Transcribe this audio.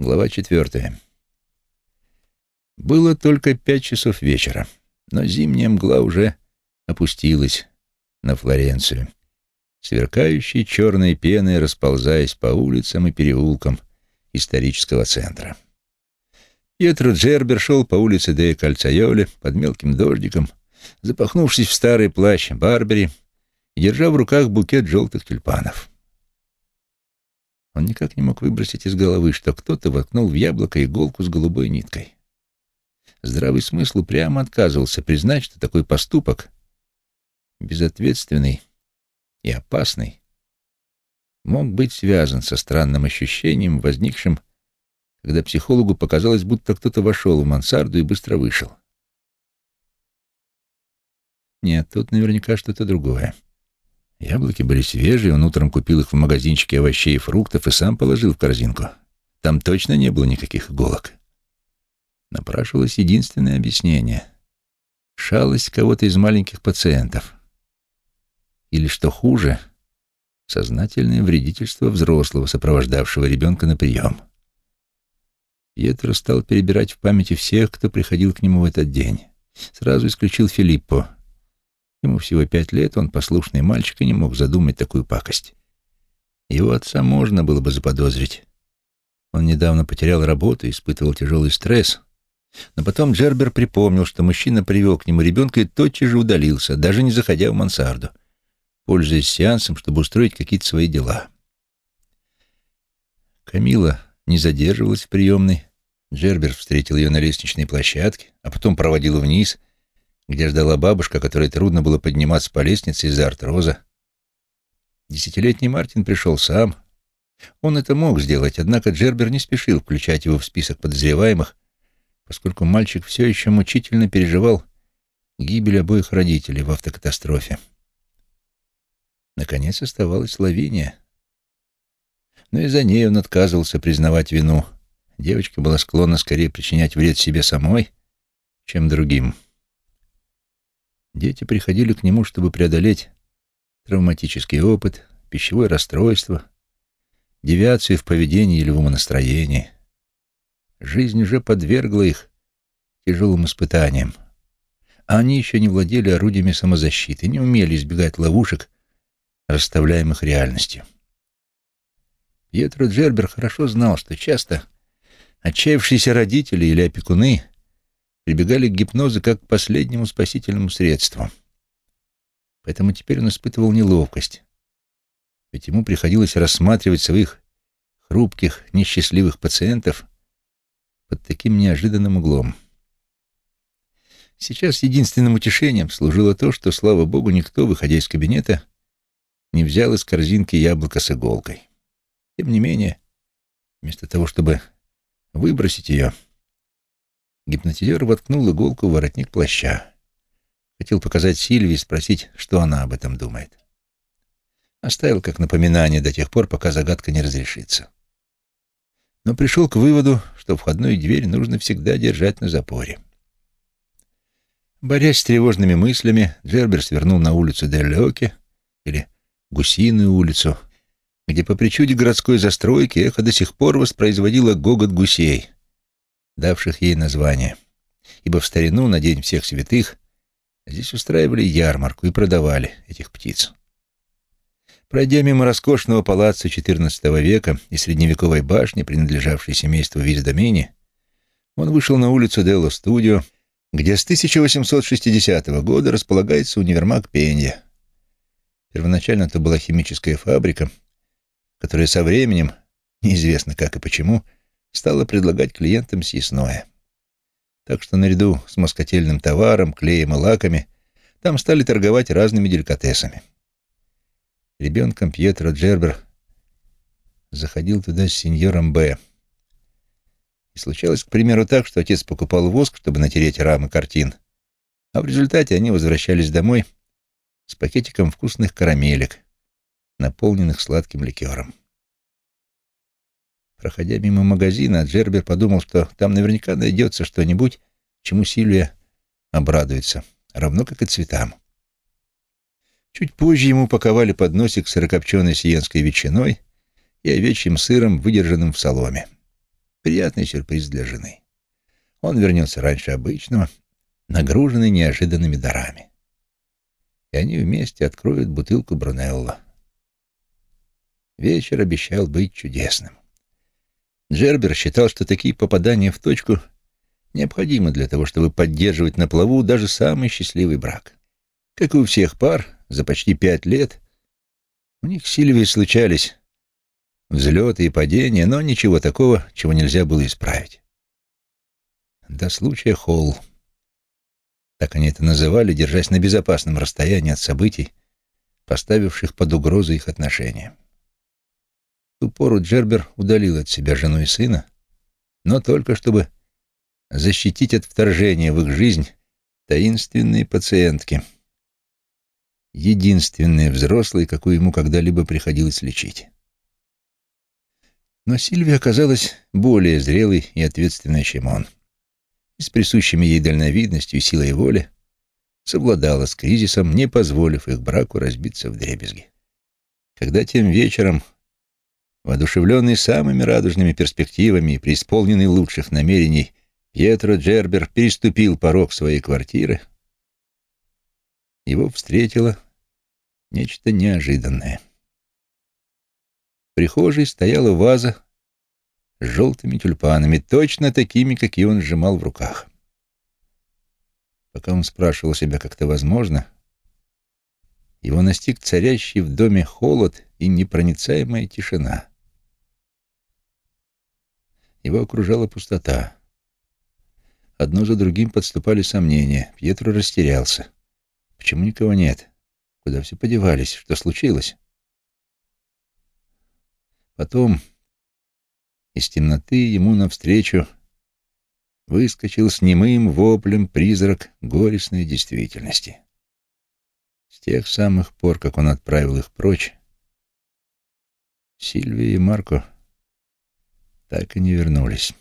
Глава четвертая. Было только пять часов вечера, но зимняя мгла уже опустилась на Флоренцию, сверкающей черной пеной расползаясь по улицам и переулкам исторического центра. Пьетро Джербер шел по улице Дея Кальцайоле под мелким дождиком, запахнувшись в старый плащ Барбери и держа в руках букет желтых тюльпанов. Он никак не мог выбросить из головы, что кто-то воткнул в яблоко иголку с голубой ниткой. Здравый смысл прямо отказывался признать, что такой поступок, безответственный и опасный, мог быть связан со странным ощущением, возникшим, когда психологу показалось, будто кто-то вошел в мансарду и быстро вышел. Нет, тут наверняка что-то другое. Яблоки были свежие, он утром купил их в магазинчике овощей и фруктов и сам положил в корзинку. Там точно не было никаких иголок. Напрашивалось единственное объяснение. Шалость кого-то из маленьких пациентов. Или, что хуже, сознательное вредительство взрослого, сопровождавшего ребенка на прием. Пьетро стал перебирать в памяти всех, кто приходил к нему в этот день. Сразу исключил Филиппо, Ему всего пять лет, он послушный мальчик и не мог задумать такую пакость. Его отца можно было бы заподозрить. Он недавно потерял работу и испытывал тяжелый стресс. Но потом Джербер припомнил, что мужчина привел к нему ребенка и тотчас же удалился, даже не заходя в мансарду, пользуясь сеансом, чтобы устроить какие-то свои дела. Камила не задерживалась в приемной. Джербер встретил ее на лестничной площадке, а потом проводил вниз — где ждала бабушка, которой трудно было подниматься по лестнице из-за артроза. Десятилетний Мартин пришел сам. Он это мог сделать, однако Джербер не спешил включать его в список подозреваемых, поскольку мальчик все еще мучительно переживал гибель обоих родителей в автокатастрофе. Наконец оставалась Лавиния. Но и за ней он отказывался признавать вину. Девочка была склонна скорее причинять вред себе самой, чем другим. Дети приходили к нему, чтобы преодолеть травматический опыт, пищевое расстройство, девиацию в поведении или в умонастроении. Жизнь уже подвергла их тяжелым испытаниям, а они еще не владели орудиями самозащиты, не умели избегать ловушек, расставляемых реальностью. Пьетро Джербер хорошо знал, что часто отчаявшиеся родители или опекуны прибегали к гипнозу как к последнему спасительному средству. Поэтому теперь он испытывал неловкость, ведь ему приходилось рассматривать своих хрупких, несчастливых пациентов под таким неожиданным углом. Сейчас единственным утешением служило то, что, слава богу, никто, выходя из кабинета, не взял из корзинки яблоко с иголкой. Тем не менее, вместо того, чтобы выбросить ее, Гипнотизер воткнул иголку в воротник плаща. Хотел показать Сильвии и спросить, что она об этом думает. Оставил как напоминание до тех пор, пока загадка не разрешится. Но пришел к выводу, что входную дверь нужно всегда держать на запоре. Борясь с тревожными мыслями, Джербер свернул на улицу Дель-Лёке, или Гусиную улицу, где по причуде городской застройки эхо до сих пор воспроизводило гогот гусей — давших ей название, ибо в старину на День всех святых здесь устраивали ярмарку и продавали этих птиц. Пройдя мимо роскошного палаца XIV века и средневековой башни, принадлежавшей семейству Виздомени, он вышел на улицу Делло Студио, где с 1860 года располагается универмаг Пенья. Первоначально это была химическая фабрика, которая со временем, неизвестно как и почему, стала предлагать клиентам съестное. Так что наряду с москотельным товаром, клеем и лаками там стали торговать разными деликатесами. Ребенком Пьетро Джербер заходил туда с сеньором Б. И случалось, к примеру, так, что отец покупал воск, чтобы натереть рамы картин, а в результате они возвращались домой с пакетиком вкусных карамелек, наполненных сладким ликером. Проходя мимо магазина, Джербер подумал, что там наверняка найдется что-нибудь, чему Сильвия обрадуется, равно как и цветам. Чуть позже ему паковали подносик с сырокопченой сиенской ветчиной и овечьим сыром, выдержанным в соломе. Приятный сюрприз для жены. Он вернется раньше обычного, нагруженный неожиданными дарами. И они вместе откроют бутылку Брунелло. Вечер обещал быть чудесным. Джербер считал, что такие попадания в точку необходимы для того, чтобы поддерживать на плаву даже самый счастливый брак. Как и у всех пар, за почти пять лет у них с случались взлеты и падения, но ничего такого, чего нельзя было исправить. До случая Холл. Так они это называли, держась на безопасном расстоянии от событий, поставивших под угрозу их отношения. Пору Джербер удалил от себя жену и сына, но только чтобы защитить от вторжения в их жизнь таинственные пациентки, единственные взрослые, какую ему когда-либо приходилось лечить. Но Сильвия оказалась более зрелой и ответственной, чем он. И с присущими ей дальновидностью и силой воли совладала с кризисом, не позволив их браку разбиться в дребезги. Когда тем вечером, воодушевленный самыми радужными перспективами и преисполненный лучших намерений, Пьетро Джербер переступил порог своей квартиры, его встретило нечто неожиданное прихожей стояла ваза с желтыми тюльпанами, точно такими, какие он сжимал в руках. Пока он спрашивал себя, как это возможно, его настиг царящий в доме холод и непроницаемая тишина. Его окружала пустота. Одно за другим подступали сомнения. Пьетро растерялся. Почему никого нет? Куда все подевались? Что случилось? Потом из темноты ему навстречу выскочил с немым воплем призрак горестной действительности. С тех самых пор, как он отправил их прочь, Сильвия и Марко так и не вернулись.